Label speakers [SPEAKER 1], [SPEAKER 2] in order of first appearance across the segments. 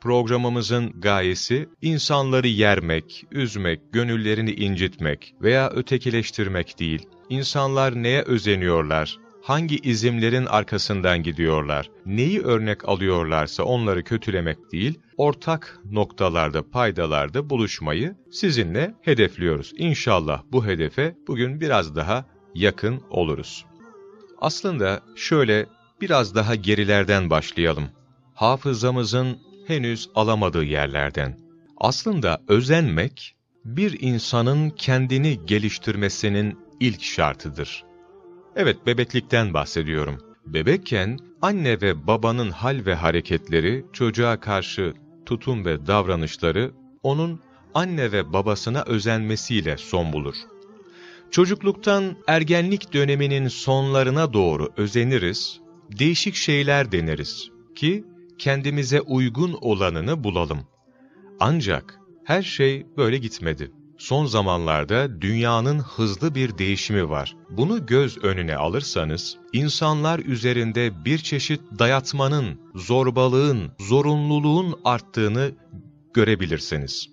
[SPEAKER 1] Programımızın gayesi insanları yermek, üzmek, gönüllerini incitmek veya ötekileştirmek değil. İnsanlar neye özeniyorlar, hangi izimlerin arkasından gidiyorlar, neyi örnek alıyorlarsa onları kötülemek değil, ortak noktalarda, paydalarda buluşmayı sizinle hedefliyoruz. İnşallah bu hedefe bugün biraz daha yakın oluruz. Aslında şöyle biraz daha gerilerden başlayalım. Hafızamızın henüz alamadığı yerlerden. Aslında özenmek, bir insanın kendini geliştirmesinin ilk şartıdır. Evet, bebeklikten bahsediyorum. Bebekken anne ve babanın hal ve hareketleri, çocuğa karşı tutum ve davranışları onun anne ve babasına özenmesiyle son bulur. Çocukluktan ergenlik döneminin sonlarına doğru özeniriz, değişik şeyler deneriz ki kendimize uygun olanını bulalım. Ancak her şey böyle gitmedi. Son zamanlarda dünyanın hızlı bir değişimi var. Bunu göz önüne alırsanız, insanlar üzerinde bir çeşit dayatmanın, zorbalığın, zorunluluğun arttığını görebilirsiniz.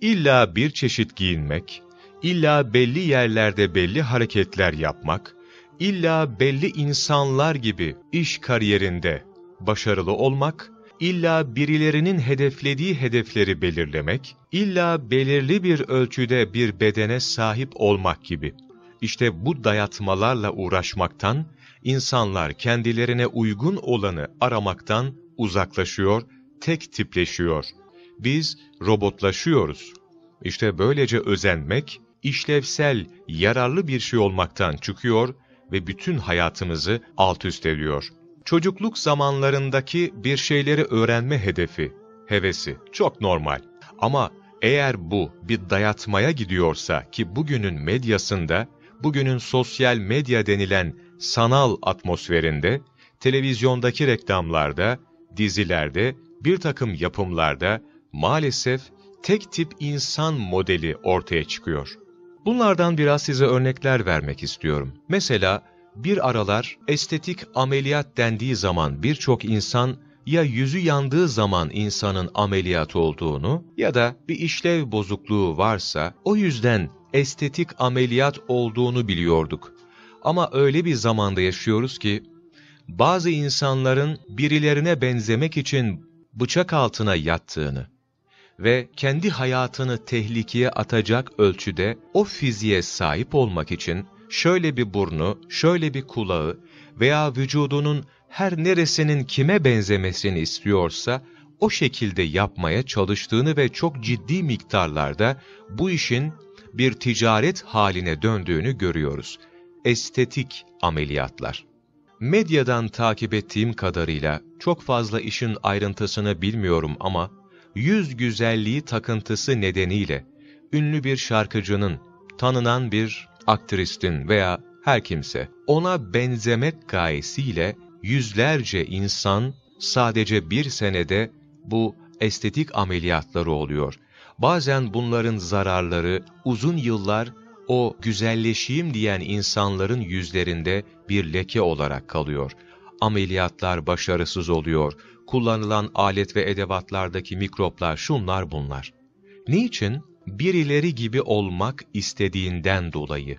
[SPEAKER 1] İlla bir çeşit giyinmek, illa belli yerlerde belli hareketler yapmak, illa belli insanlar gibi iş kariyerinde başarılı olmak, illa birilerinin hedeflediği hedefleri belirlemek, illa belirli bir ölçüde bir bedene sahip olmak gibi. İşte bu dayatmalarla uğraşmaktan, insanlar kendilerine uygun olanı aramaktan uzaklaşıyor, tek tipleşiyor. Biz robotlaşıyoruz. İşte böylece özenmek, işlevsel, yararlı bir şey olmaktan çıkıyor ve bütün hayatımızı alt üst ediyor. Çocukluk zamanlarındaki bir şeyleri öğrenme hedefi, hevesi çok normal. Ama eğer bu bir dayatmaya gidiyorsa ki bugünün medyasında, bugünün sosyal medya denilen sanal atmosferinde, televizyondaki reklamlarda, dizilerde, bir takım yapımlarda maalesef tek tip insan modeli ortaya çıkıyor. Bunlardan biraz size örnekler vermek istiyorum. Mesela bir aralar estetik ameliyat dendiği zaman birçok insan ya yüzü yandığı zaman insanın ameliyat olduğunu ya da bir işlev bozukluğu varsa o yüzden estetik ameliyat olduğunu biliyorduk. Ama öyle bir zamanda yaşıyoruz ki bazı insanların birilerine benzemek için bıçak altına yattığını ve kendi hayatını tehlikeye atacak ölçüde o fiziğe sahip olmak için şöyle bir burnu, şöyle bir kulağı veya vücudunun her neresinin kime benzemesini istiyorsa o şekilde yapmaya çalıştığını ve çok ciddi miktarlarda bu işin bir ticaret haline döndüğünü görüyoruz. Estetik ameliyatlar. Medyadan takip ettiğim kadarıyla çok fazla işin ayrıntısını bilmiyorum ama yüz güzelliği takıntısı nedeniyle ünlü bir şarkıcının, tanınan bir aktristin veya her kimse ona benzemek gayesiyle yüzlerce insan sadece bir senede bu estetik ameliyatları oluyor. Bazen bunların zararları uzun yıllar o güzelleşeyim diyen insanların yüzlerinde bir leke olarak kalıyor. Ameliyatlar başarısız oluyor. Kullanılan alet ve edevatlardaki mikroplar şunlar bunlar. Niçin? Birileri gibi olmak istediğinden dolayı.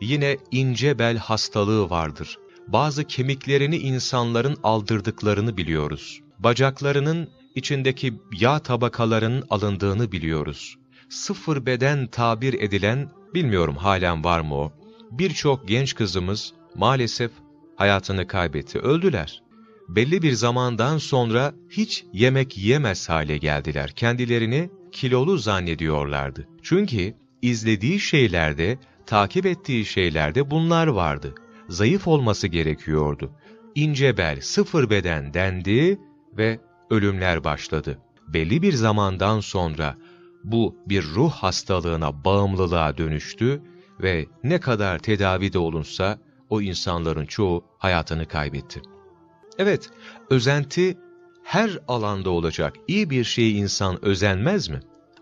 [SPEAKER 1] Yine ince bel hastalığı vardır. Bazı kemiklerini insanların aldırdıklarını biliyoruz. Bacaklarının içindeki yağ tabakalarının alındığını biliyoruz. Sıfır beden tabir edilen, bilmiyorum halen var mı o, birçok genç kızımız maalesef hayatını kaybetti, öldüler. Belli bir zamandan sonra hiç yemek yemez hale geldiler. Kendilerini kilolu zannediyorlardı. Çünkü izlediği şeylerde, takip ettiği şeylerde bunlar vardı. Zayıf olması gerekiyordu. İnce bel, sıfır beden dendi ve ölümler başladı. Belli bir zamandan sonra bu bir ruh hastalığına, bağımlılığa dönüştü ve ne kadar tedavi de olunsa o insanların çoğu hayatını kaybetti. Evet, özenti her alanda olacak iyi bir şeyi insan özenmez mi?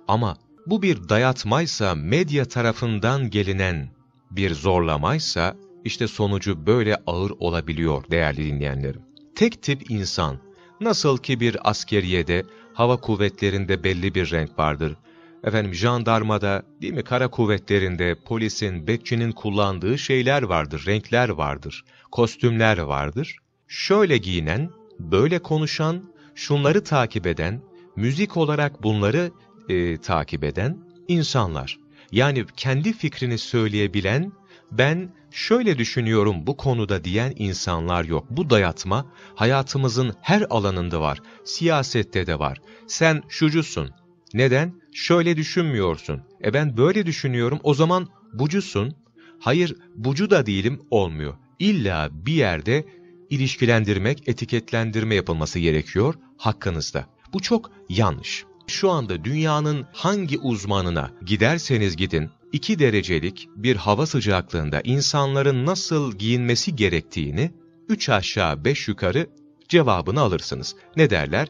[SPEAKER 1] Ama bu bir dayatmaysa, medya tarafından gelinen bir zorlamaysa, işte sonucu böyle ağır olabiliyor değerli dinleyenlerim. Tek tip insan, nasıl ki bir askeriyede hava kuvvetlerinde belli bir renk vardır. Efendim jandarmada, değil mi, kara kuvvetlerinde, polisin, bekçinin kullandığı şeyler vardır, renkler vardır, kostümler vardır. Şöyle giyinen, böyle konuşan, şunları takip eden, müzik olarak bunları e, takip eden insanlar. Yani kendi fikrini söyleyebilen, ben şöyle düşünüyorum bu konuda diyen insanlar yok. Bu dayatma hayatımızın her alanında var. Siyasette de var. Sen şucusun. Neden? Şöyle düşünmüyorsun. E ben böyle düşünüyorum o zaman bucusun. Hayır bucu da değilim olmuyor. İlla bir yerde ilişkilendirmek, etiketlendirme yapılması gerekiyor hakkınızda. Bu çok yanlış. Şu anda dünyanın hangi uzmanına giderseniz gidin, 2 derecelik bir hava sıcaklığında insanların nasıl giyinmesi gerektiğini 3 aşağı 5 yukarı cevabını alırsınız. Ne derler?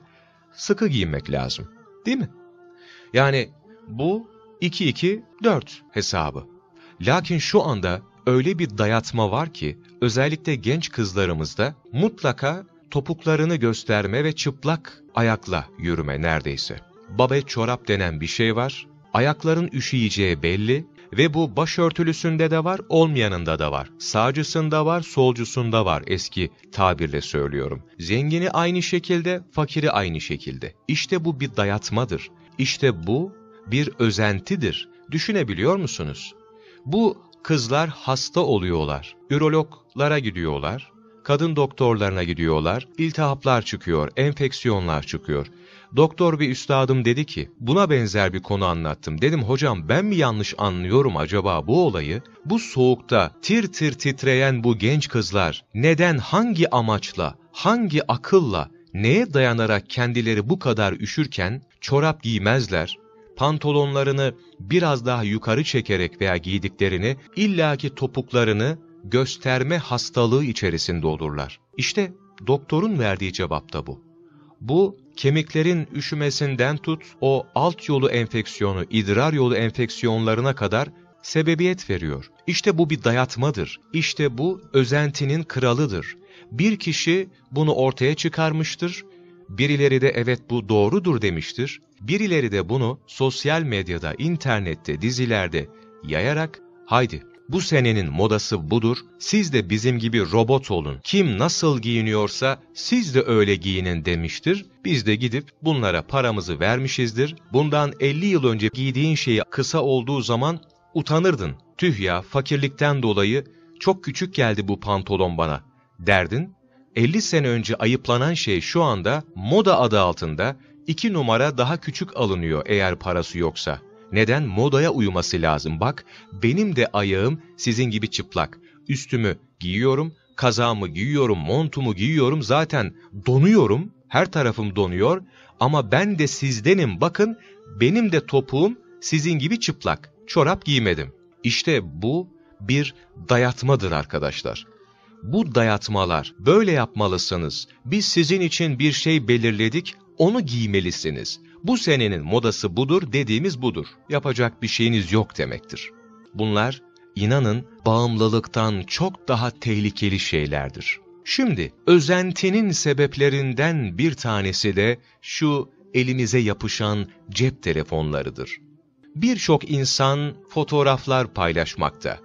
[SPEAKER 1] Sıkı giyinmek lazım. Değil mi? Yani bu 2-2-4 hesabı. Lakin şu anda öyle bir dayatma var ki özellikle genç kızlarımızda mutlaka topuklarını gösterme ve çıplak ayakla yürüme neredeyse. Babet çorap denen bir şey var. Ayakların üşüyeceği belli ve bu başörtülüsünde de var, olmayanında da var. Sağcısında var, solcusunda var eski tabirle söylüyorum. Zengini aynı şekilde, fakiri aynı şekilde. İşte bu bir dayatmadır. İşte bu bir özentidir. Düşünebiliyor musunuz? Bu kızlar hasta oluyorlar. Ürologlara gidiyorlar. Kadın doktorlarına gidiyorlar. İltihaplar çıkıyor, enfeksiyonlar çıkıyor. Doktor bir üstadım dedi ki, buna benzer bir konu anlattım. Dedim hocam ben mi yanlış anlıyorum acaba bu olayı? Bu soğukta tir tir titreyen bu genç kızlar neden, hangi amaçla, hangi akılla, neye dayanarak kendileri bu kadar üşürken çorap giymezler, pantolonlarını biraz daha yukarı çekerek veya giydiklerini illaki topuklarını gösterme hastalığı içerisinde olurlar. İşte doktorun verdiği cevap da bu. Bu kemiklerin üşümesinden tut o alt yolu enfeksiyonu, idrar yolu enfeksiyonlarına kadar sebebiyet veriyor. İşte bu bir dayatmadır. İşte bu özentinin kralıdır. Bir kişi bunu ortaya çıkarmıştır. Birileri de evet bu doğrudur demiştir. Birileri de bunu sosyal medyada, internette, dizilerde yayarak haydi bu senenin modası budur, siz de bizim gibi robot olun. Kim nasıl giyiniyorsa siz de öyle giyinin demiştir. Biz de gidip bunlara paramızı vermişizdir. Bundan 50 yıl önce giydiğin şeyi kısa olduğu zaman utanırdın. Tüh ya fakirlikten dolayı çok küçük geldi bu pantolon bana derdin. 50 sene önce ayıplanan şey şu anda moda adı altında 2 numara daha küçük alınıyor eğer parası yoksa. Neden? Modaya uyuması lazım. Bak, benim de ayağım sizin gibi çıplak. Üstümü giyiyorum, kazağımı giyiyorum, montumu giyiyorum. Zaten donuyorum, her tarafım donuyor. Ama ben de sizdenim. Bakın, benim de topuğum sizin gibi çıplak. Çorap giymedim. İşte bu bir dayatmadır arkadaşlar. Bu dayatmalar, böyle yapmalısınız. Biz sizin için bir şey belirledik, onu giymelisiniz bu senenin modası budur dediğimiz budur. Yapacak bir şeyiniz yok demektir. Bunlar inanın bağımlılıktan çok daha tehlikeli şeylerdir. Şimdi özentinin sebeplerinden bir tanesi de şu elimize yapışan cep telefonlarıdır. Birçok insan fotoğraflar paylaşmakta.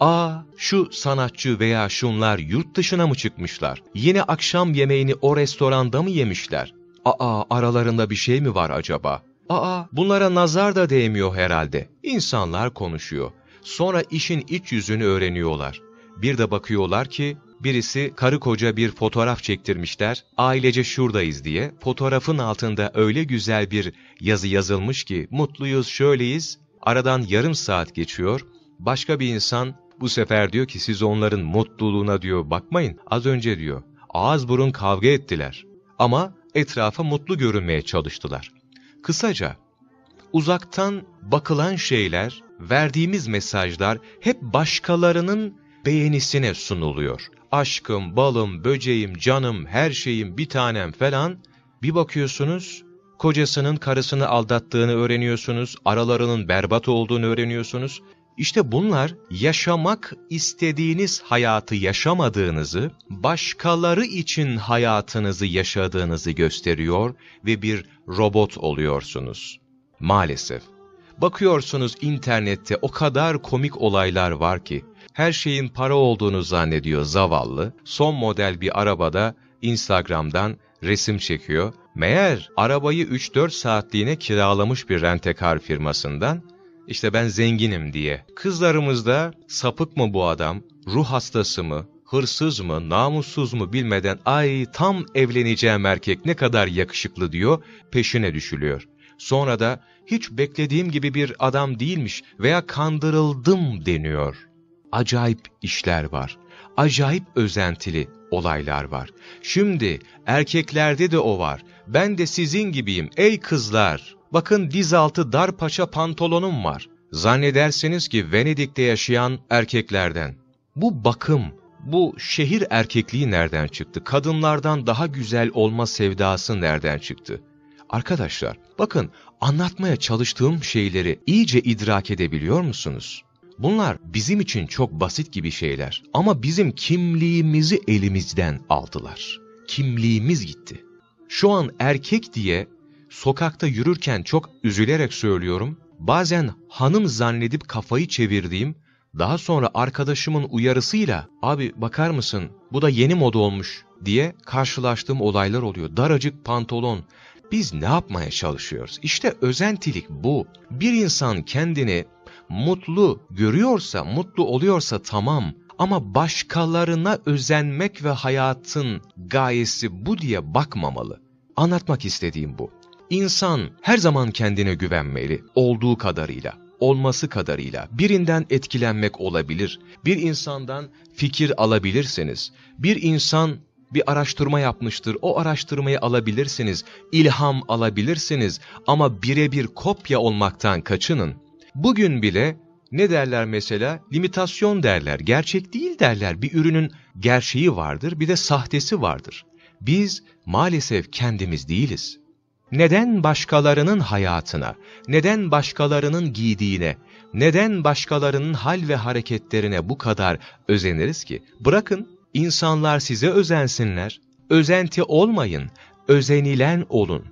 [SPEAKER 1] Aa şu sanatçı veya şunlar yurt dışına mı çıkmışlar? Yine akşam yemeğini o restoranda mı yemişler? Aa aralarında bir şey mi var acaba? Aa bunlara nazar da değmiyor herhalde. İnsanlar konuşuyor. Sonra işin iç yüzünü öğreniyorlar. Bir de bakıyorlar ki birisi karı koca bir fotoğraf çektirmişler, ailece şuradayız diye. Fotoğrafın altında öyle güzel bir yazı yazılmış ki mutluyuz, şöyleyiz. Aradan yarım saat geçiyor. Başka bir insan bu sefer diyor ki siz onların mutluluğuna diyor bakmayın. Az önce diyor ağız burun kavga ettiler. Ama etrafa mutlu görünmeye çalıştılar. Kısaca, uzaktan bakılan şeyler, verdiğimiz mesajlar hep başkalarının beğenisine sunuluyor. Aşkım, balım, böceğim, canım, her şeyim, bir tanem falan. Bir bakıyorsunuz, kocasının karısını aldattığını öğreniyorsunuz, aralarının berbat olduğunu öğreniyorsunuz. İşte bunlar yaşamak istediğiniz hayatı yaşamadığınızı, başkaları için hayatınızı yaşadığınızı gösteriyor ve bir robot oluyorsunuz. Maalesef. Bakıyorsunuz internette o kadar komik olaylar var ki, her şeyin para olduğunu zannediyor zavallı, son model bir arabada Instagram'dan resim çekiyor. Meğer arabayı 3-4 saatliğine kiralamış bir rentekar firmasından, işte ben zenginim diye. Kızlarımız da sapık mı bu adam, ruh hastası mı, hırsız mı, namussuz mu bilmeden ay tam evleneceğim erkek ne kadar yakışıklı diyor, peşine düşülüyor. Sonra da hiç beklediğim gibi bir adam değilmiş veya kandırıldım deniyor. Acayip işler var. Acayip özentili olaylar var. Şimdi erkeklerde de o var. Ben de sizin gibiyim ey kızlar. Bakın diz altı dar paça pantolonum var. Zannedersiniz ki Venedik'te yaşayan erkeklerden. Bu bakım, bu şehir erkekliği nereden çıktı? Kadınlardan daha güzel olma sevdası nereden çıktı? Arkadaşlar, bakın anlatmaya çalıştığım şeyleri iyice idrak edebiliyor musunuz? Bunlar bizim için çok basit gibi şeyler ama bizim kimliğimizi elimizden aldılar. Kimliğimiz gitti. Şu an erkek diye sokakta yürürken çok üzülerek söylüyorum, bazen hanım zannedip kafayı çevirdiğim, daha sonra arkadaşımın uyarısıyla abi bakar mısın bu da yeni moda olmuş diye karşılaştığım olaylar oluyor. Daracık pantolon. Biz ne yapmaya çalışıyoruz? İşte özentilik bu. Bir insan kendini mutlu görüyorsa, mutlu oluyorsa tamam. Ama başkalarına özenmek ve hayatın gayesi bu diye bakmamalı. Anlatmak istediğim bu. İnsan her zaman kendine güvenmeli, olduğu kadarıyla, olması kadarıyla. Birinden etkilenmek olabilir, bir insandan fikir alabilirsiniz. Bir insan bir araştırma yapmıştır, o araştırmayı alabilirsiniz, ilham alabilirsiniz ama birebir kopya olmaktan kaçının. Bugün bile ne derler mesela? Limitasyon derler, gerçek değil derler. Bir ürünün gerçeği vardır, bir de sahtesi vardır. Biz maalesef kendimiz değiliz. Neden başkalarının hayatına, neden başkalarının giydiğine, neden başkalarının hal ve hareketlerine bu kadar özeniriz ki? Bırakın insanlar size özensinler, özenti olmayın, özenilen olun.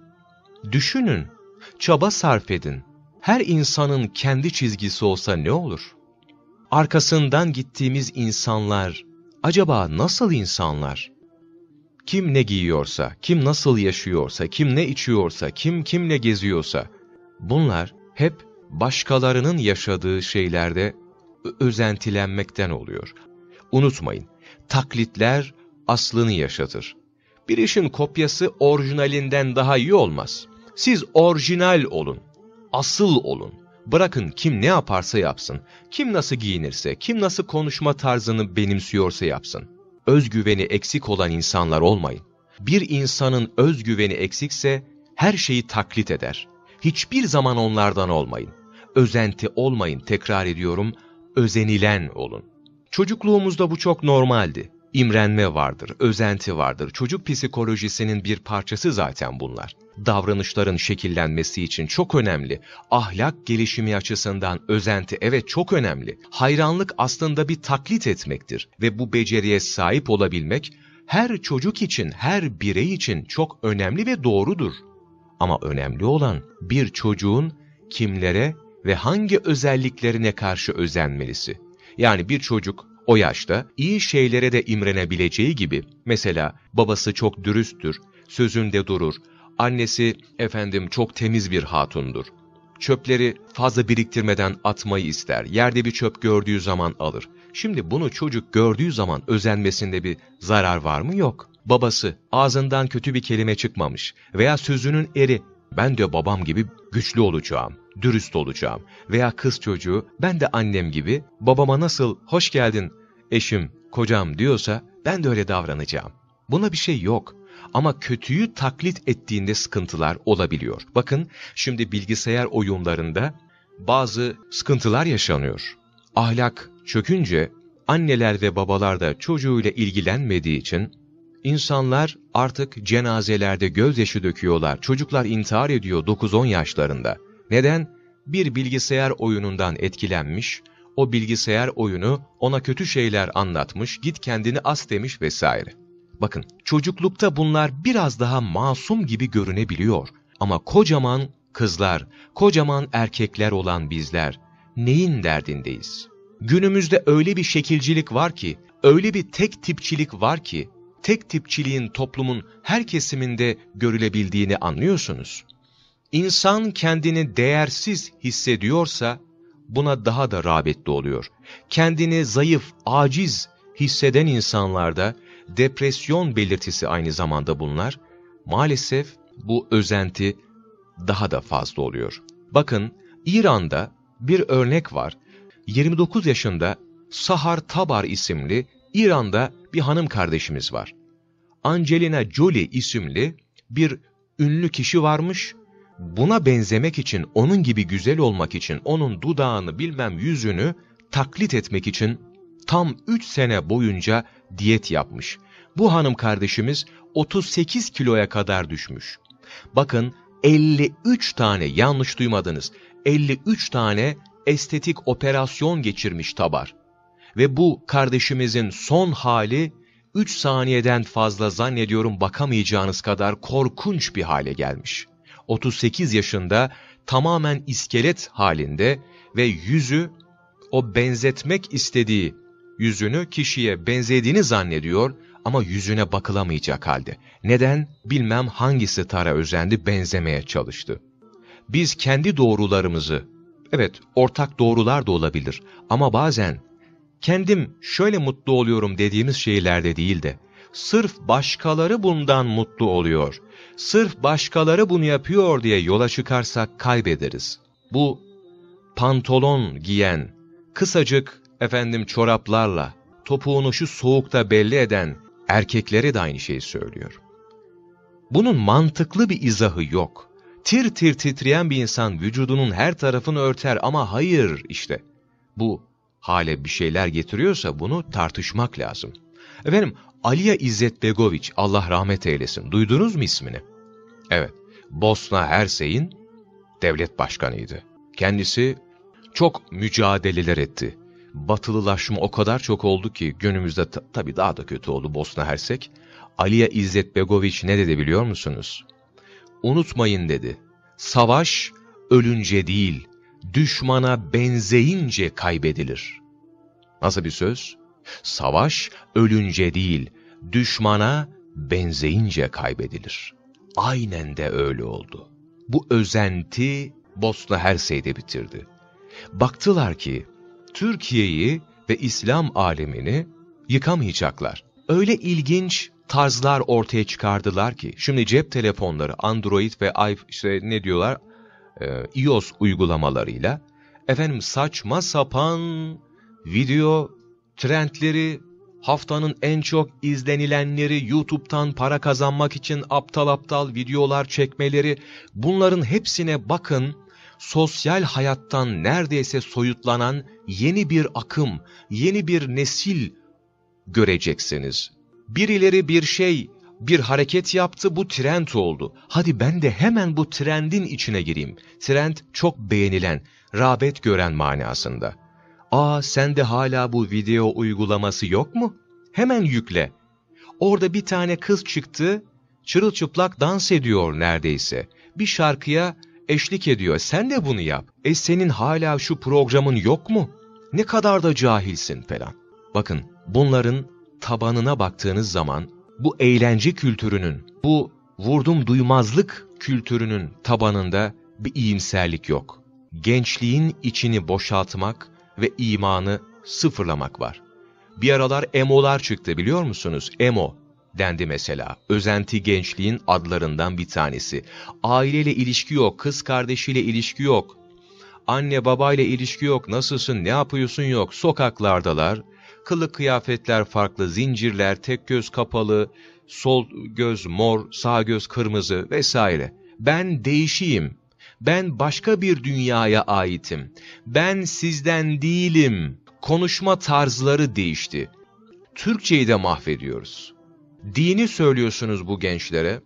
[SPEAKER 1] Düşünün, çaba sarf edin. Her insanın kendi çizgisi olsa ne olur? Arkasından gittiğimiz insanlar, acaba nasıl insanlar? Kim ne giyiyorsa, kim nasıl yaşıyorsa, kim ne içiyorsa, kim kimle geziyorsa, bunlar hep başkalarının yaşadığı şeylerde özentilenmekten oluyor. Unutmayın, taklitler aslını yaşatır. Bir işin kopyası orijinalinden daha iyi olmaz. Siz orijinal olun, asıl olun. Bırakın kim ne yaparsa yapsın, kim nasıl giyinirse, kim nasıl konuşma tarzını benimsiyorsa yapsın özgüveni eksik olan insanlar olmayın. Bir insanın özgüveni eksikse her şeyi taklit eder. Hiçbir zaman onlardan olmayın. Özenti olmayın, tekrar ediyorum, özenilen olun. Çocukluğumuzda bu çok normaldi. İmrenme vardır, özenti vardır. Çocuk psikolojisinin bir parçası zaten bunlar. Davranışların şekillenmesi için çok önemli. Ahlak gelişimi açısından özenti evet çok önemli. Hayranlık aslında bir taklit etmektir ve bu beceriye sahip olabilmek her çocuk için, her birey için çok önemli ve doğrudur. Ama önemli olan bir çocuğun kimlere ve hangi özelliklerine karşı özenmelisi. Yani bir çocuk o yaşta iyi şeylere de imrenebileceği gibi mesela babası çok dürüsttür, sözünde durur, annesi efendim çok temiz bir hatundur. Çöpleri fazla biriktirmeden atmayı ister, yerde bir çöp gördüğü zaman alır. Şimdi bunu çocuk gördüğü zaman özenmesinde bir zarar var mı? Yok. Babası ağzından kötü bir kelime çıkmamış veya sözünün eri ben de babam gibi güçlü olacağım, dürüst olacağım. Veya kız çocuğu ben de annem gibi babama nasıl hoş geldin eşim, kocam diyorsa ben de öyle davranacağım. Buna bir şey yok. Ama kötüyü taklit ettiğinde sıkıntılar olabiliyor. Bakın şimdi bilgisayar oyunlarında bazı sıkıntılar yaşanıyor. Ahlak çökünce anneler ve babalar da çocuğuyla ilgilenmediği için insanlar artık cenazelerde gözyaşı döküyorlar. Çocuklar intihar ediyor 9-10 yaşlarında. Neden? Bir bilgisayar oyunundan etkilenmiş, o bilgisayar oyunu ona kötü şeyler anlatmış, git kendini as demiş vesaire. Bakın çocuklukta bunlar biraz daha masum gibi görünebiliyor. Ama kocaman kızlar, kocaman erkekler olan bizler neyin derdindeyiz? Günümüzde öyle bir şekilcilik var ki, öyle bir tek tipçilik var ki, tek tipçiliğin toplumun her kesiminde görülebildiğini anlıyorsunuz. İnsan kendini değersiz hissediyorsa buna daha da rağbetli oluyor. Kendini zayıf, aciz hisseden insanlarda depresyon belirtisi aynı zamanda bunlar. Maalesef bu özenti daha da fazla oluyor. Bakın İran'da bir örnek var. 29 yaşında Sahar Tabar isimli İran'da bir hanım kardeşimiz var. Angelina Jolie isimli bir ünlü kişi varmış. Buna benzemek için, onun gibi güzel olmak için, onun dudağını bilmem yüzünü taklit etmek için tam 3 sene boyunca diyet yapmış. Bu hanım kardeşimiz 38 kiloya kadar düşmüş. Bakın 53 tane yanlış duymadınız. 53 tane estetik operasyon geçirmiş Tabar. Ve bu kardeşimizin son hali 3 saniyeden fazla zannediyorum bakamayacağınız kadar korkunç bir hale gelmiş. 38 yaşında tamamen iskelet halinde ve yüzü o benzetmek istediği yüzünü kişiye benzediğini zannediyor ama yüzüne bakılamayacak halde. Neden? Bilmem hangisi tara özendi benzemeye çalıştı. Biz kendi doğrularımızı, evet ortak doğrular da olabilir ama bazen kendim şöyle mutlu oluyorum dediğimiz şeylerde değil de, sırf başkaları bundan mutlu oluyor, sırf başkaları bunu yapıyor diye yola çıkarsak kaybederiz. Bu pantolon giyen, kısacık efendim çoraplarla, topuğunu şu soğukta belli eden erkekleri de aynı şeyi söylüyor. Bunun mantıklı bir izahı yok. Tir tir titreyen bir insan vücudunun her tarafını örter ama hayır işte. Bu hale bir şeyler getiriyorsa bunu tartışmak lazım. Efendim Aliya İzzet Begoviç Allah rahmet eylesin. Duydunuz mu ismini? Evet, Bosna Hersey'in devlet başkanıydı. Kendisi çok mücadeleler etti. Batılılaşma o kadar çok oldu ki günümüzde ta tabii daha da kötü oldu Bosna Hersek. Aliya İzzet Begoviç ne dedi biliyor musunuz? Unutmayın dedi. Savaş ölünce değil, düşmana benzeyince kaybedilir. Nasıl bir söz? Savaş ölünce değil, düşmana benzeyince kaybedilir. Aynen de öyle oldu. Bu özenti Bosna Hersey'de bitirdi. Baktılar ki Türkiye'yi ve İslam alemini yıkamayacaklar. Öyle ilginç tarzlar ortaya çıkardılar ki, şimdi cep telefonları, Android ve işte ne diyorlar, e, iOS uygulamalarıyla, efendim saçma sapan video trendleri, haftanın en çok izlenilenleri, YouTube'dan para kazanmak için aptal aptal videolar çekmeleri, bunların hepsine bakın, sosyal hayattan neredeyse soyutlanan yeni bir akım, yeni bir nesil göreceksiniz. Birileri bir şey, bir hareket yaptı, bu trend oldu. Hadi ben de hemen bu trendin içine gireyim. Trend çok beğenilen, rağbet gören manasında. Aa sende hala bu video uygulaması yok mu? Hemen yükle. Orada bir tane kız çıktı, çırılçıplak dans ediyor neredeyse. Bir şarkıya eşlik ediyor. Sen de bunu yap. E senin hala şu programın yok mu? Ne kadar da cahilsin falan. Bakın bunların tabanına baktığınız zaman bu eğlence kültürünün, bu vurdum duymazlık kültürünün tabanında bir iyimserlik yok. Gençliğin içini boşaltmak ve imanı sıfırlamak var. Bir aralar emolar çıktı biliyor musunuz? Emo dendi mesela. Özenti gençliğin adlarından bir tanesi. Aileyle ilişki yok, kız kardeşiyle ilişki yok. Anne babayla ilişki yok, nasılsın, ne yapıyorsun yok. Sokaklardalar, kılık kıyafetler farklı, zincirler, tek göz kapalı, sol göz mor, sağ göz kırmızı vesaire. Ben değişiyim. Ben başka bir dünyaya aitim. Ben sizden değilim. Konuşma tarzları değişti. Türkçeyi de mahvediyoruz. Dini söylüyorsunuz bu gençlere.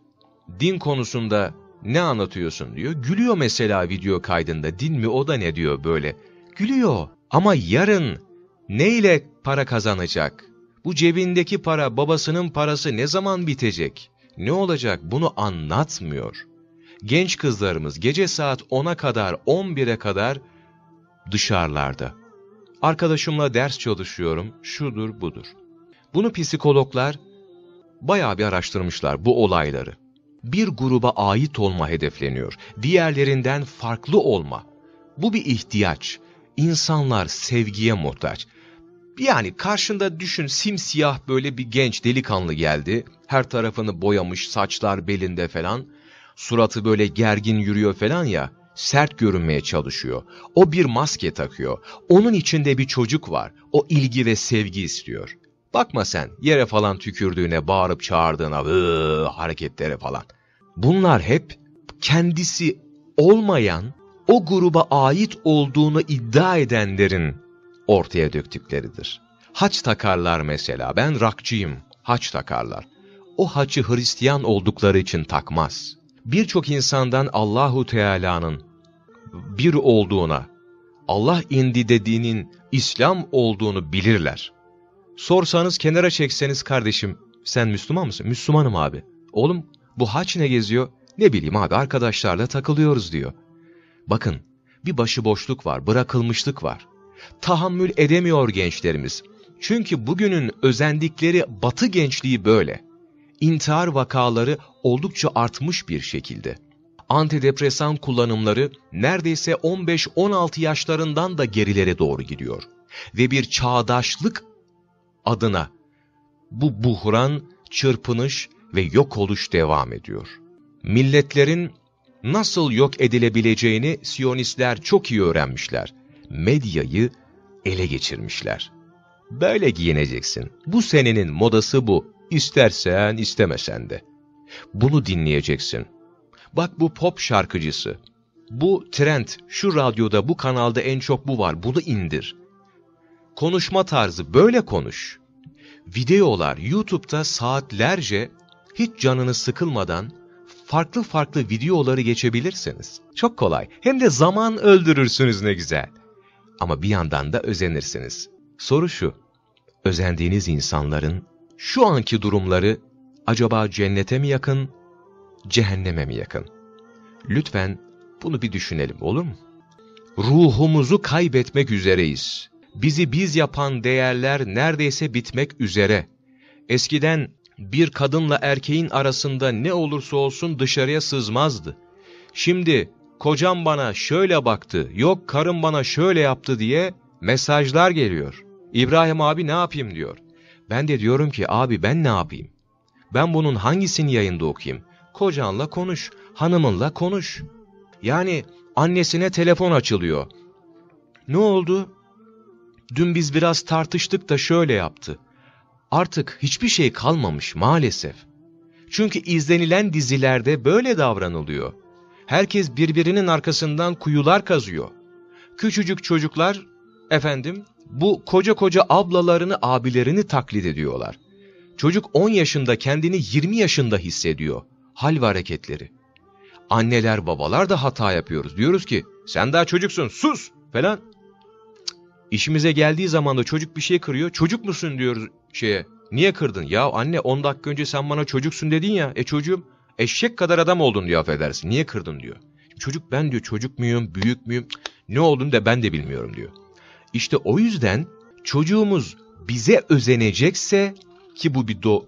[SPEAKER 1] Din konusunda ne anlatıyorsun diyor. Gülüyor mesela video kaydında. Din mi o da ne diyor böyle. Gülüyor. Ama yarın neyle para kazanacak? Bu cebindeki para, babasının parası ne zaman bitecek? Ne olacak? Bunu anlatmıyor. Genç kızlarımız gece saat 10'a kadar, 11'e kadar dışarılarda. Arkadaşımla ders çalışıyorum, şudur budur. Bunu psikologlar bayağı bir araştırmışlar bu olayları. Bir gruba ait olma hedefleniyor. Diğerlerinden farklı olma. Bu bir ihtiyaç. İnsanlar sevgiye muhtaç. Yani karşında düşün simsiyah böyle bir genç delikanlı geldi. Her tarafını boyamış, saçlar belinde falan. Suratı böyle gergin yürüyor falan ya. Sert görünmeye çalışıyor. O bir maske takıyor. Onun içinde bir çocuk var. O ilgi ve sevgi istiyor. Bakma sen yere falan tükürdüğüne, bağırıp çağırdığına, vıı, hareketlere falan. Bunlar hep kendisi olmayan, o gruba ait olduğunu iddia edenlerin ortaya döktükleridir. Haç takarlar mesela, ben rakçıyım, haç takarlar. O haçı Hristiyan oldukları için takmaz. Birçok insandan Allahu Teala'nın bir olduğuna, Allah indi dediğinin İslam olduğunu bilirler. Sorsanız kenara çekseniz kardeşim sen Müslüman mısın? Müslümanım abi. Oğlum bu haç ne geziyor? Ne bileyim abi arkadaşlarla takılıyoruz diyor. Bakın bir başıboşluk var, bırakılmışlık var. Tahammül edemiyor gençlerimiz. Çünkü bugünün özendikleri batı gençliği böyle. İntihar vakaları oldukça artmış bir şekilde. Antidepresan kullanımları neredeyse 15-16 yaşlarından da gerilere doğru gidiyor. Ve bir çağdaşlık adına bu buhran, çırpınış ve yok oluş devam ediyor. Milletlerin nasıl yok edilebileceğini Siyonistler çok iyi öğrenmişler. Medyayı ele geçirmişler. Böyle giyineceksin. Bu senenin modası bu. İstersen istemesen de. Bunu dinleyeceksin. Bak bu pop şarkıcısı. Bu trend, şu radyoda, bu kanalda en çok bu var. Bunu indir. Konuşma tarzı böyle konuş. Videolar YouTube'da saatlerce hiç canını sıkılmadan farklı farklı videoları geçebilirsiniz. Çok kolay. Hem de zaman öldürürsünüz ne güzel. Ama bir yandan da özenirsiniz. Soru şu. Özendiğiniz insanların şu anki durumları acaba cennete mi yakın, cehenneme mi yakın? Lütfen bunu bir düşünelim olur mu? Ruhumuzu kaybetmek üzereyiz. Bizi biz yapan değerler neredeyse bitmek üzere. Eskiden bir kadınla erkeğin arasında ne olursa olsun dışarıya sızmazdı. Şimdi kocam bana şöyle baktı, yok karım bana şöyle yaptı diye mesajlar geliyor. İbrahim abi ne yapayım diyor. Ben de diyorum ki abi ben ne yapayım? Ben bunun hangisini yayında okuyayım? Kocanla konuş, hanımınla konuş. Yani annesine telefon açılıyor. Ne oldu? Dün biz biraz tartıştık da şöyle yaptı. Artık hiçbir şey kalmamış maalesef. Çünkü izlenilen dizilerde böyle davranılıyor. Herkes birbirinin arkasından kuyular kazıyor. Küçücük çocuklar, efendim, bu koca koca ablalarını, abilerini taklit ediyorlar. Çocuk 10 yaşında kendini 20 yaşında hissediyor. Hal ve hareketleri. Anneler, babalar da hata yapıyoruz. Diyoruz ki, sen daha çocuksun, sus falan. İşimize geldiği zaman da çocuk bir şey kırıyor. Çocuk musun diyoruz şeye. Niye kırdın? Ya anne 10 dakika önce sen bana çocuksun dedin ya. E çocuğum eşek kadar adam oldun diyor affedersin. Niye kırdın diyor. Çocuk ben diyor çocuk muyum, büyük müyüm? Ne oldun da ben de bilmiyorum diyor. İşte o yüzden çocuğumuz bize özenecekse ki bu bir do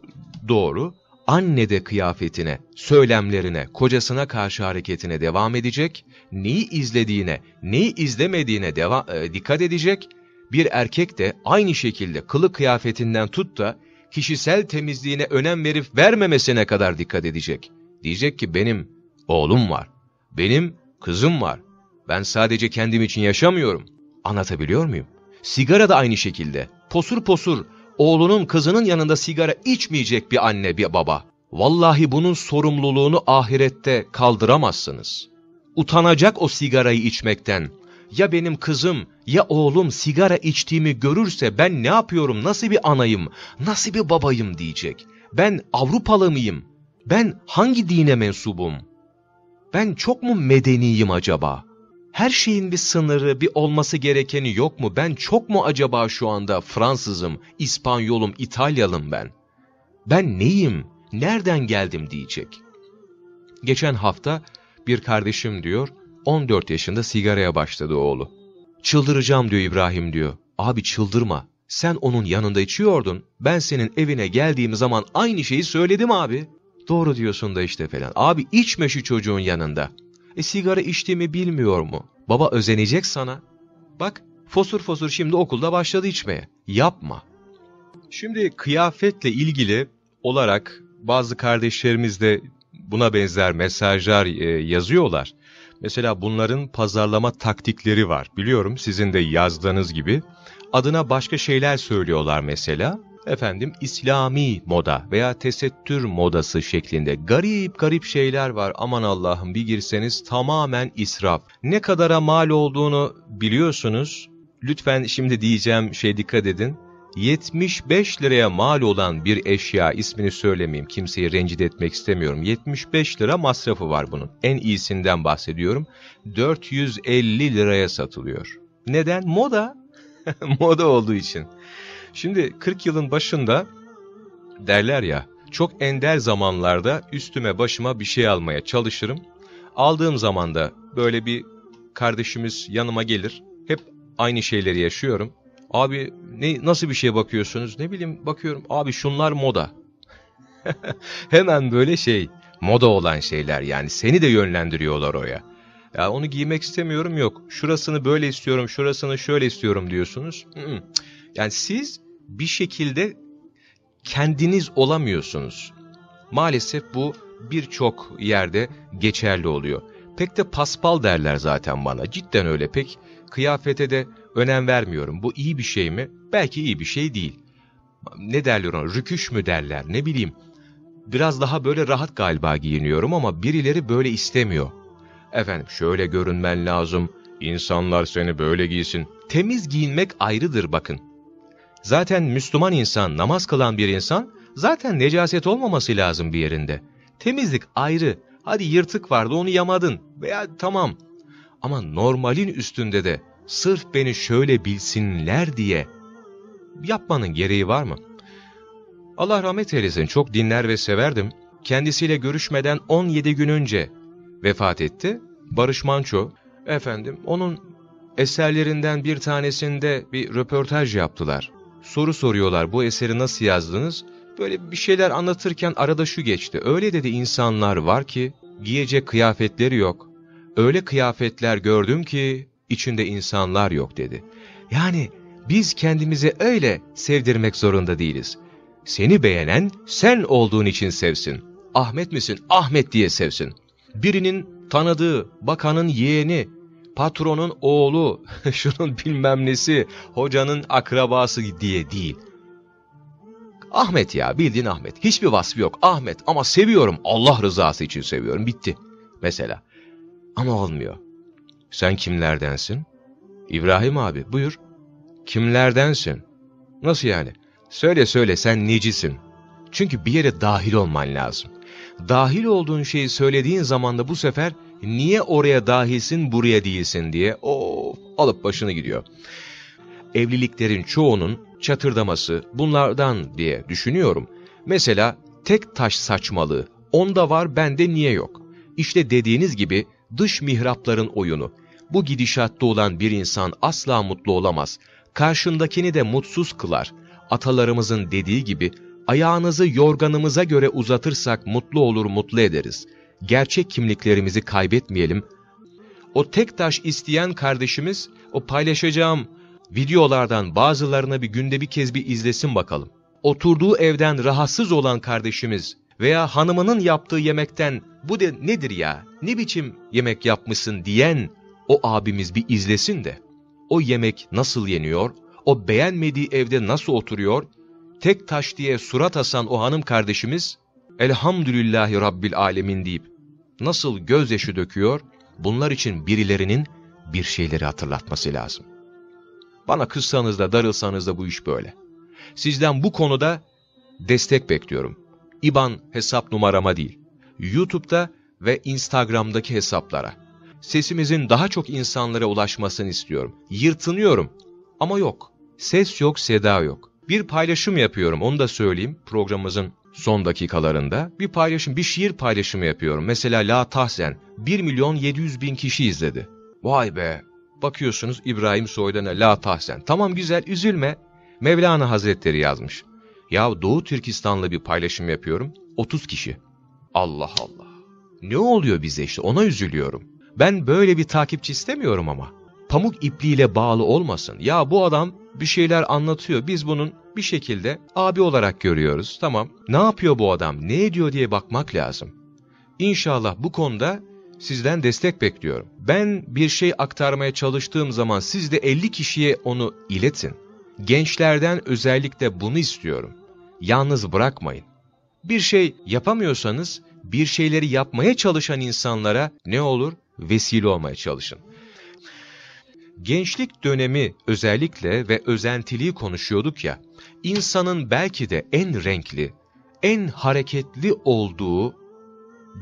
[SPEAKER 1] doğru. Anne de kıyafetine, söylemlerine, kocasına karşı hareketine devam edecek. Neyi izlediğine, neyi izlemediğine deva e, dikkat edecek. Bir erkek de aynı şekilde kılık kıyafetinden tut da kişisel temizliğine önem verip vermemesine kadar dikkat edecek. Diyecek ki benim oğlum var, benim kızım var. Ben sadece kendim için yaşamıyorum. Anlatabiliyor muyum? Sigara da aynı şekilde. Posur posur oğlunun kızının yanında sigara içmeyecek bir anne bir baba. Vallahi bunun sorumluluğunu ahirette kaldıramazsınız. Utanacak o sigarayı içmekten. Ya benim kızım ya oğlum sigara içtiğimi görürse ben ne yapıyorum, nasıl bir anayım, nasıl bir babayım diyecek. Ben Avrupalı mıyım? Ben hangi dine mensubum? Ben çok mu medeniyim acaba?
[SPEAKER 2] Her şeyin bir sınırı, bir olması gerekeni yok mu? Ben çok mu acaba şu anda Fransızım, İspanyolum, İtalyalım ben? Ben neyim? Nereden geldim diyecek. Geçen hafta bir kardeşim diyor, 14 yaşında sigaraya başladı oğlu. Çıldıracağım diyor İbrahim diyor. Abi çıldırma. Sen onun yanında içiyordun. Ben senin evine geldiğim zaman aynı şeyi söyledim abi. Doğru diyorsun da işte falan. Abi içme şu çocuğun yanında. E sigara içtiğimi bilmiyor mu? Baba özenecek sana. Bak fosur fosur şimdi okulda başladı içmeye. Yapma. Şimdi kıyafetle ilgili olarak bazı kardeşlerimiz de buna benzer mesajlar e, yazıyorlar. Mesela bunların pazarlama taktikleri var. Biliyorum sizin de yazdığınız gibi. Adına başka şeyler söylüyorlar mesela. Efendim İslami moda veya tesettür modası şeklinde garip garip şeyler var. Aman Allah'ım bir girseniz tamamen israf. Ne kadara mal olduğunu biliyorsunuz. Lütfen şimdi diyeceğim şey dikkat edin. 75 liraya mal olan bir eşya ismini söylemeyeyim kimseyi rencide etmek istemiyorum. 75 lira masrafı var bunun. En iyisinden bahsediyorum. 450 liraya satılıyor. Neden? Moda. Moda olduğu için. Şimdi 40 yılın başında derler ya çok ender zamanlarda üstüme başıma bir şey almaya çalışırım. Aldığım zaman da böyle bir kardeşimiz yanıma gelir. Hep aynı şeyleri yaşıyorum. Abi ne nasıl bir şeye bakıyorsunuz? Ne bileyim bakıyorum. Abi şunlar moda. Hemen böyle şey moda olan şeyler yani seni de yönlendiriyorlar oya. Ya onu giymek istemiyorum yok. Şurasını böyle istiyorum, şurasını şöyle istiyorum diyorsunuz. Yani siz bir şekilde kendiniz olamıyorsunuz. Maalesef bu birçok yerde geçerli oluyor. Pek de paspal derler zaten bana. Cidden öyle pek kıyafete de önem vermiyorum. Bu iyi bir şey mi? Belki iyi bir şey değil. Ne derler ona? Rüküş mü derler? Ne bileyim. Biraz daha böyle rahat galiba giyiniyorum ama birileri böyle istemiyor. Efendim şöyle görünmen lazım. İnsanlar seni böyle giysin. Temiz giyinmek ayrıdır bakın. Zaten Müslüman insan, namaz kılan bir insan zaten necaset olmaması lazım bir yerinde. Temizlik ayrı. Hadi yırtık vardı onu yamadın veya tamam. Ama normalin üstünde de sırf beni şöyle bilsinler diye yapmanın gereği var mı? Allah rahmet eylesin çok dinler ve severdim. Kendisiyle görüşmeden 17 gün önce vefat etti. Barış Manço, efendim onun eserlerinden bir tanesinde bir röportaj yaptılar. Soru soruyorlar bu eseri nasıl yazdınız? Böyle bir şeyler anlatırken arada şu geçti. Öyle dedi insanlar var ki giyecek kıyafetleri yok. Öyle kıyafetler gördüm ki içinde insanlar yok dedi. Yani biz kendimizi öyle sevdirmek zorunda değiliz. Seni beğenen sen olduğun için sevsin. Ahmet misin? Ahmet diye sevsin. Birinin tanıdığı, bakanın yeğeni, patronun oğlu, şunun bilmem nesi, hocanın akrabası diye değil. Ahmet ya, bildiğin Ahmet. Hiçbir vasfı yok. Ahmet ama seviyorum. Allah rızası için seviyorum. Bitti. Mesela. Ama olmuyor. Sen kimlerdensin? İbrahim abi, buyur. Kimlerdensin? Nasıl yani? Söyle söyle sen necisin? Çünkü bir yere dahil olman lazım. Dahil olduğun şeyi söylediğin zaman da bu sefer niye oraya dahilsin buraya değilsin diye of alıp başını gidiyor. Evliliklerin çoğunun çatırdaması bunlardan diye düşünüyorum. Mesela tek taş saçmalığı onda var bende niye yok? İşte dediğiniz gibi dış mihrapların oyunu. Bu gidişatta olan bir insan asla mutlu olamaz. Karşındakini de mutsuz kılar. Atalarımızın dediği gibi ayağınızı yorganımıza göre uzatırsak mutlu olur mutlu ederiz. Gerçek kimliklerimizi kaybetmeyelim. O tek taş isteyen kardeşimiz o paylaşacağım videolardan bazılarını bir günde bir kez bir izlesin bakalım. Oturduğu evden rahatsız olan kardeşimiz veya hanımının yaptığı yemekten bu de nedir ya ne biçim yemek yapmışsın diyen o abimiz bir izlesin de o yemek nasıl yeniyor, o beğenmediği evde nasıl oturuyor, tek taş diye surat asan o hanım kardeşimiz, Elhamdülillahi Rabbil Alemin deyip nasıl gözyaşı döküyor, bunlar için birilerinin bir şeyleri hatırlatması lazım. Bana kızsanız da darılsanız da bu iş böyle. Sizden bu konuda destek bekliyorum. İban hesap numarama değil. YouTube'da ve Instagram'daki hesaplara. Sesimizin daha çok insanlara ulaşmasını istiyorum. Yırtınıyorum ama yok. Ses yok, seda yok. Bir paylaşım yapıyorum, onu da söyleyeyim programımızın son dakikalarında. Bir paylaşım, bir şiir paylaşımı yapıyorum. Mesela La Tahsen, 1 milyon 700 bin kişi izledi. Vay be! Bakıyorsunuz İbrahim Soydan'a La Tahsen. Tamam güzel, üzülme. Mevlana Hazretleri yazmış. Ya Doğu Türkistan'la bir paylaşım yapıyorum, 30 kişi. Allah Allah. Ne oluyor bize işte ona üzülüyorum. Ben böyle bir takipçi istemiyorum ama. Pamuk ipliğiyle bağlı olmasın. Ya bu adam bir şeyler anlatıyor. Biz bunun bir şekilde abi olarak görüyoruz. Tamam. Ne yapıyor bu adam? Ne ediyor diye bakmak lazım. İnşallah bu konuda sizden destek bekliyorum. Ben bir şey aktarmaya çalıştığım zaman siz de 50 kişiye onu iletin. Gençlerden özellikle bunu istiyorum. Yalnız bırakmayın. Bir şey yapamıyorsanız bir şeyleri yapmaya çalışan insanlara ne olur? Vesile olmaya çalışın. Gençlik dönemi özellikle ve özentiliği konuşuyorduk ya, insanın belki de en renkli, en hareketli olduğu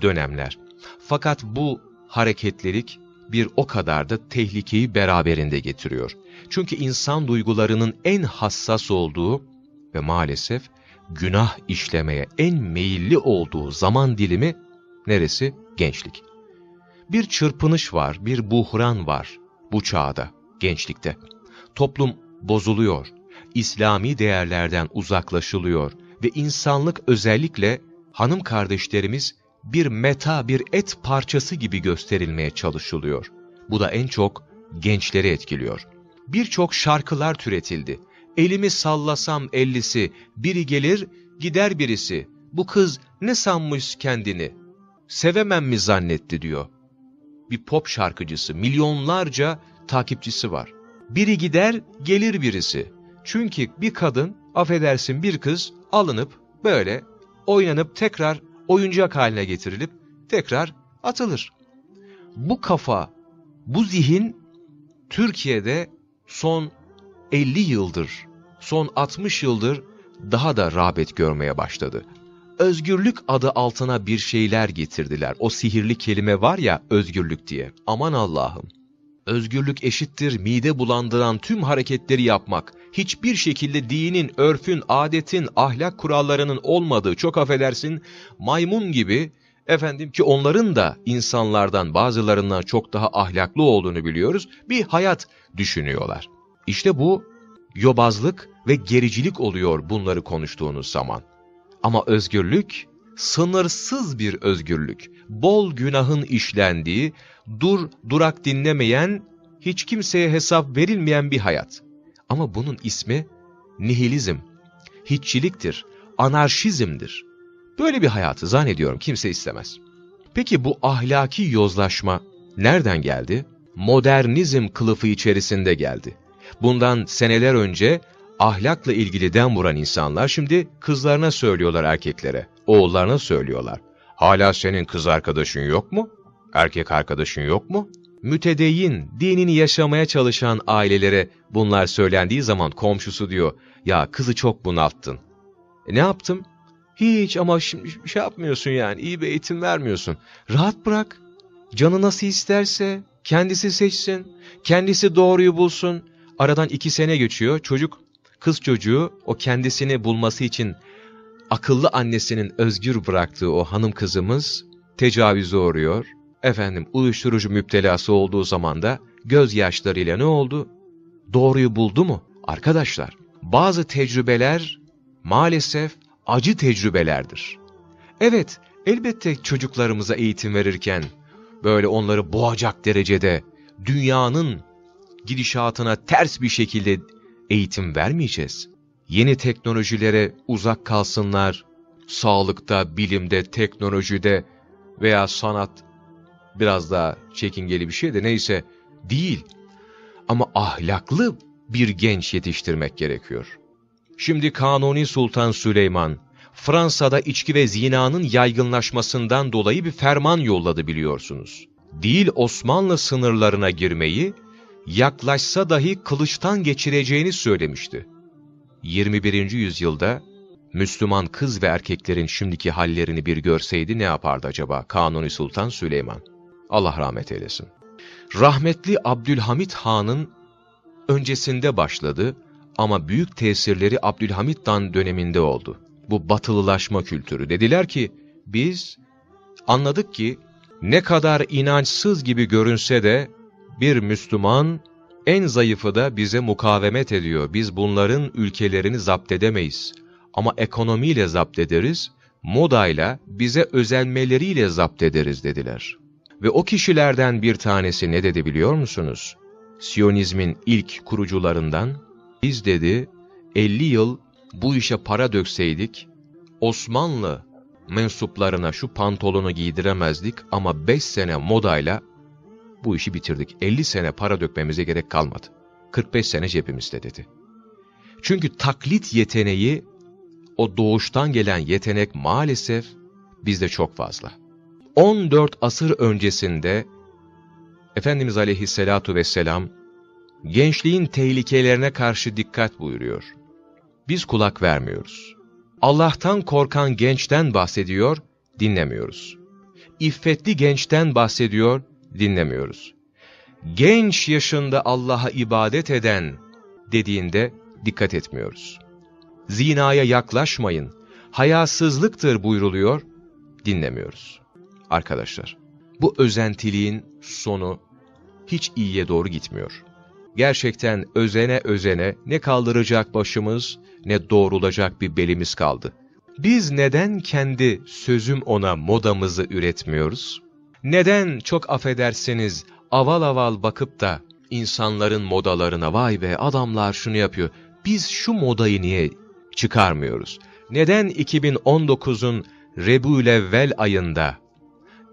[SPEAKER 2] dönemler. Fakat bu hareketlilik bir o kadar da tehlikeyi beraberinde getiriyor. Çünkü insan duygularının en hassas olduğu ve maalesef günah işlemeye en meyilli olduğu zaman dilimi neresi? Gençlik. Bir çırpınış var, bir buhran var bu çağda, gençlikte. Toplum bozuluyor, İslami değerlerden uzaklaşılıyor ve insanlık özellikle hanım kardeşlerimiz bir meta, bir et parçası gibi gösterilmeye çalışılıyor. Bu da en çok gençleri etkiliyor. Birçok şarkılar türetildi. Elimi sallasam ellisi, biri gelir, gider birisi. Bu kız ne sanmış kendini? Sevemem mi zannetti diyor. Bir pop şarkıcısı, milyonlarca takipçisi var. Biri gider, gelir birisi. Çünkü bir kadın, affedersin bir kız alınıp böyle oynanıp tekrar oyuncak haline getirilip tekrar atılır. Bu kafa, bu zihin Türkiye'de son 50 yıldır, son 60 yıldır daha da rağbet görmeye başladı. Özgürlük adı altına bir şeyler getirdiler. O sihirli kelime var ya özgürlük diye. Aman Allah'ım. Özgürlük eşittir mide bulandıran tüm hareketleri yapmak. Hiçbir şekilde dinin, örfün, adetin, ahlak kurallarının olmadığı çok affedersin maymun gibi efendim ki onların da insanlardan bazılarından çok daha ahlaklı olduğunu biliyoruz. Bir hayat düşünüyorlar. İşte bu yobazlık ve gericilik oluyor bunları konuştuğunuz zaman. Ama özgürlük sınırsız bir özgürlük. Bol günahın işlendiği, dur durak dinlemeyen, hiç kimseye hesap verilmeyen bir hayat. Ama bunun ismi nihilizm, hiççiliktir, anarşizmdir. Böyle bir hayatı zannediyorum kimse istemez. Peki bu ahlaki yozlaşma nereden geldi? Modernizm kılıfı içerisinde geldi. Bundan seneler önce ahlakla ilgili dem vuran insanlar şimdi kızlarına söylüyorlar erkeklere, oğullarına söylüyorlar. Hala senin kız arkadaşın yok mu? Erkek arkadaşın yok mu? Mütedeyyin, dinini yaşamaya çalışan ailelere bunlar söylendiği zaman komşusu diyor, ya kızı çok bunalttın. E ne yaptım? Hiç ama şimdi şey yapmıyorsun yani, iyi bir eğitim vermiyorsun. Rahat bırak. Canı nasıl isterse, kendisi seçsin, kendisi doğruyu bulsun. Aradan iki sene geçiyor, çocuk, kız çocuğu o kendisini bulması için akıllı annesinin özgür bıraktığı o hanım kızımız tecavüze uğruyor. Efendim uyuşturucu müptelası olduğu zaman da gözyaşlarıyla ne oldu? Doğruyu buldu mu? Arkadaşlar, bazı tecrübeler maalesef acı tecrübelerdir. Evet, elbette çocuklarımıza eğitim verirken böyle onları boğacak derecede dünyanın gidişatına ters bir şekilde eğitim vermeyeceğiz. Yeni teknolojilere uzak kalsınlar, sağlıkta, bilimde, teknolojide veya sanat biraz daha çekingeli bir şey de neyse değil. Ama ahlaklı bir genç yetiştirmek gerekiyor. Şimdi Kanuni Sultan Süleyman, Fransa'da içki ve zinanın yaygınlaşmasından dolayı bir ferman yolladı biliyorsunuz. Değil Osmanlı sınırlarına girmeyi, yaklaşsa dahi kılıçtan geçireceğini söylemişti. 21. yüzyılda Müslüman kız ve erkeklerin şimdiki hallerini bir görseydi ne yapardı acaba Kanuni Sultan Süleyman? Allah rahmet eylesin. Rahmetli Abdülhamit Han'ın öncesinde başladı ama büyük tesirleri Abdülhamit Han döneminde oldu. Bu batılılaşma kültürü. Dediler ki biz anladık ki ne kadar inançsız gibi görünse de bir Müslüman en zayıfı da bize mukavemet ediyor. Biz bunların ülkelerini zapt edemeyiz. Ama ekonomiyle zapt ederiz, modayla, bize özenmeleriyle zapt ederiz dediler. Ve o kişilerden bir tanesi ne dedi biliyor musunuz? Siyonizmin ilk kurucularından, biz dedi 50 yıl bu işe para dökseydik, Osmanlı mensuplarına şu pantolonu giydiremezdik ama 5 sene modayla bu işi bitirdik. 50 sene para dökmemize gerek kalmadı. 45 sene cebimizde dedi. Çünkü taklit yeteneği, o doğuştan gelen yetenek maalesef bizde çok fazla. 14 asır öncesinde Efendimiz aleyhissalatu vesselam gençliğin tehlikelerine karşı dikkat buyuruyor. Biz kulak vermiyoruz. Allah'tan korkan gençten bahsediyor, dinlemiyoruz. İffetli gençten bahsediyor, dinlemiyoruz. Genç yaşında Allah'a ibadet eden dediğinde dikkat etmiyoruz. Zinaya yaklaşmayın, hayasızlıktır buyruluyor, dinlemiyoruz. Arkadaşlar, bu özentiliğin sonu hiç iyiye doğru gitmiyor. Gerçekten özene özene ne kaldıracak başımız ne doğrulacak bir belimiz kaldı. Biz neden kendi sözüm ona modamızı üretmiyoruz? Neden çok affedersiniz aval aval bakıp da insanların modalarına vay be adamlar şunu yapıyor. Biz şu modayı niye çıkarmıyoruz? Neden 2019'un Rebülevvel ayında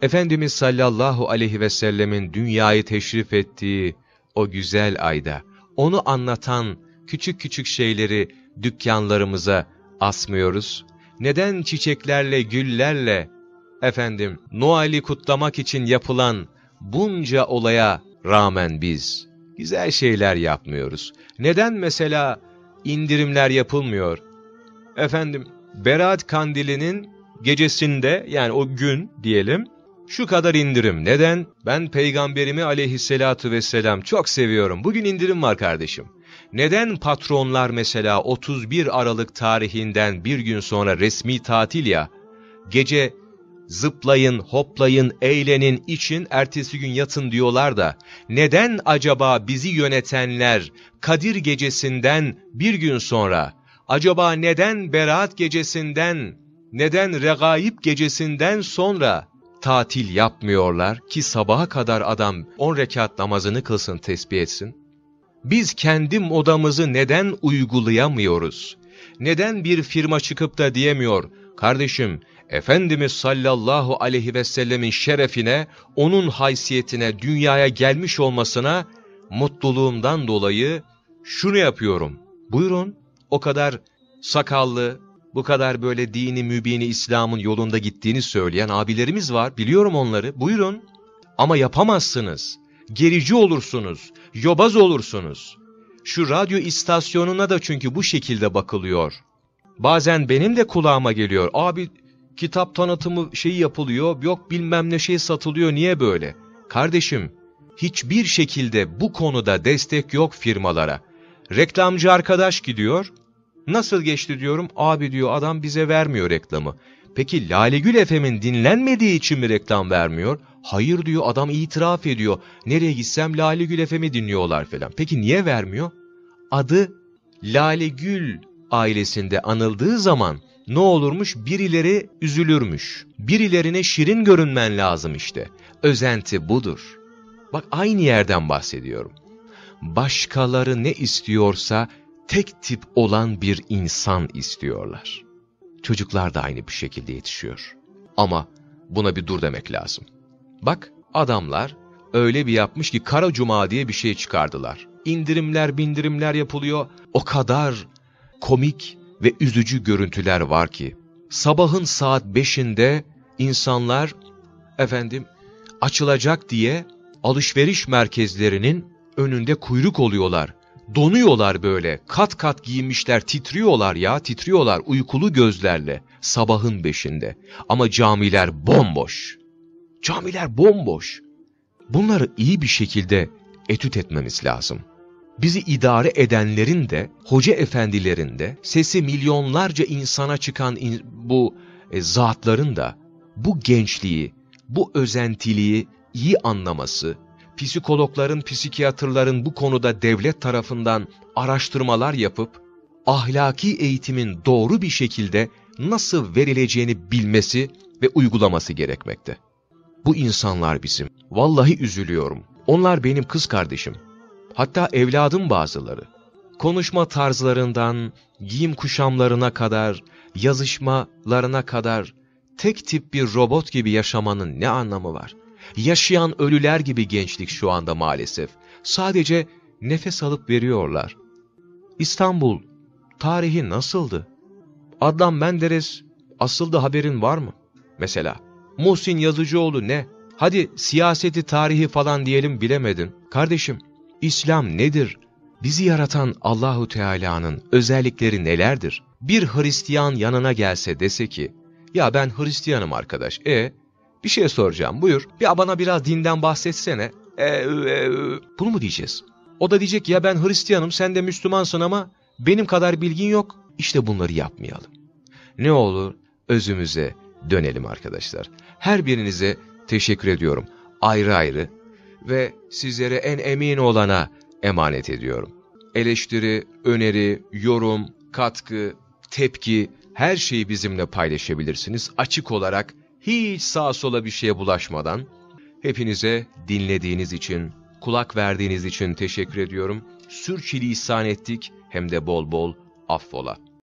[SPEAKER 2] Efendimiz sallallahu aleyhi ve sellemin dünyayı teşrif ettiği o güzel ayda onu anlatan küçük küçük şeyleri dükkanlarımıza asmıyoruz? Neden çiçeklerle, güllerle, efendim Noel'i kutlamak için yapılan bunca olaya rağmen biz güzel şeyler yapmıyoruz? Neden mesela indirimler yapılmıyor? Efendim Berat Kandili'nin gecesinde yani o gün diyelim şu kadar indirim. Neden? Ben peygamberimi aleyhissalatu vesselam çok seviyorum. Bugün indirim var kardeşim. Neden patronlar mesela 31 Aralık tarihinden bir gün sonra resmi tatil ya, gece zıplayın, hoplayın, eğlenin, için ertesi gün yatın diyorlar da, neden acaba bizi yönetenler Kadir gecesinden bir gün sonra, acaba neden Berat gecesinden, neden Regaib gecesinden sonra tatil yapmıyorlar ki sabaha kadar adam 10 rekat namazını kılsın, tesbih etsin? Biz kendi modamızı neden uygulayamıyoruz? Neden bir firma çıkıp da diyemiyor, kardeşim Efendimiz sallallahu aleyhi ve sellemin şerefine, onun haysiyetine, dünyaya gelmiş olmasına mutluluğumdan dolayı şunu yapıyorum. Buyurun, o kadar sakallı, bu kadar böyle dini mübini İslam'ın yolunda gittiğini söyleyen abilerimiz var. Biliyorum onları. Buyurun. Ama yapamazsınız. Gerici olursunuz. Yobaz olursunuz. Şu radyo istasyonuna da çünkü bu şekilde bakılıyor. Bazen benim de kulağıma geliyor. Abi kitap tanıtımı şeyi yapılıyor. Yok bilmem ne şey satılıyor. Niye böyle? Kardeşim hiçbir şekilde bu konuda destek yok firmalara. Reklamcı arkadaş gidiyor. Nasıl geçti diyorum. Abi diyor adam bize vermiyor reklamı. Peki Lale Gül FM'in dinlenmediği için mi reklam vermiyor? Hayır diyor adam itiraf ediyor. Nereye gitsem Lale Gül FM'i dinliyorlar falan. Peki niye vermiyor? Adı Lale Gül ailesinde anıldığı zaman ne olurmuş? Birileri üzülürmüş. Birilerine şirin görünmen lazım işte. Özenti budur. Bak aynı yerden bahsediyorum. Başkaları ne istiyorsa tek tip olan bir insan istiyorlar. Çocuklar da aynı bir şekilde yetişiyor. Ama buna bir dur demek lazım. Bak adamlar öyle bir yapmış ki Kara Cuma diye bir şey çıkardılar. İndirimler bindirimler yapılıyor. O kadar komik ve üzücü görüntüler var ki. Sabahın saat beşinde insanlar efendim açılacak diye alışveriş merkezlerinin önünde kuyruk oluyorlar. Donuyorlar böyle, kat kat giymişler, titriyorlar ya, titriyorlar uykulu gözlerle sabahın beşinde. Ama camiler bomboş. Camiler bomboş. Bunları iyi bir şekilde etüt etmemiz lazım. Bizi idare edenlerin de, hoca efendilerin de, sesi milyonlarca insana çıkan in bu e, zatların da bu gençliği, bu özentiliği iyi anlaması, psikologların, psikiyatrların bu konuda devlet tarafından araştırmalar yapıp, ahlaki eğitimin doğru bir şekilde nasıl verileceğini bilmesi ve uygulaması gerekmekte. Bu insanlar bizim. Vallahi üzülüyorum. Onlar benim kız kardeşim. Hatta evladım bazıları. Konuşma tarzlarından, giyim kuşamlarına kadar, yazışmalarına kadar tek tip bir robot gibi yaşamanın ne anlamı var? Yaşayan ölüler gibi gençlik şu anda maalesef. Sadece nefes alıp veriyorlar. İstanbul, tarihi nasıldı? Adnan Menderes asıldı haberin var mı? Mesela Muhsin Yazıcıoğlu ne? Hadi siyaseti, tarihi falan diyelim bilemedin. Kardeşim, İslam nedir? Bizi yaratan Allahu Teala'nın özellikleri nelerdir? Bir Hristiyan yanına gelse dese ki, ya ben Hristiyanım arkadaş, e bir şey soracağım buyur, ya bana biraz dinden bahsetsene. E, e. Bunu mu diyeceğiz? O da diyecek ya ben Hristiyanım sen de Müslümansın ama benim kadar bilgin yok. İşte bunları yapmayalım. Ne olur özümüze dönelim arkadaşlar. Her birinize teşekkür ediyorum. Ayrı ayrı ve sizlere en emin olana emanet ediyorum. Eleştiri, öneri, yorum, katkı, tepki her şeyi bizimle paylaşabilirsiniz. Açık olarak hiç sağa sola bir şeye bulaşmadan hepinize dinlediğiniz için, kulak verdiğiniz için teşekkür ediyorum. Sürçülisan ettik hem de bol bol affola.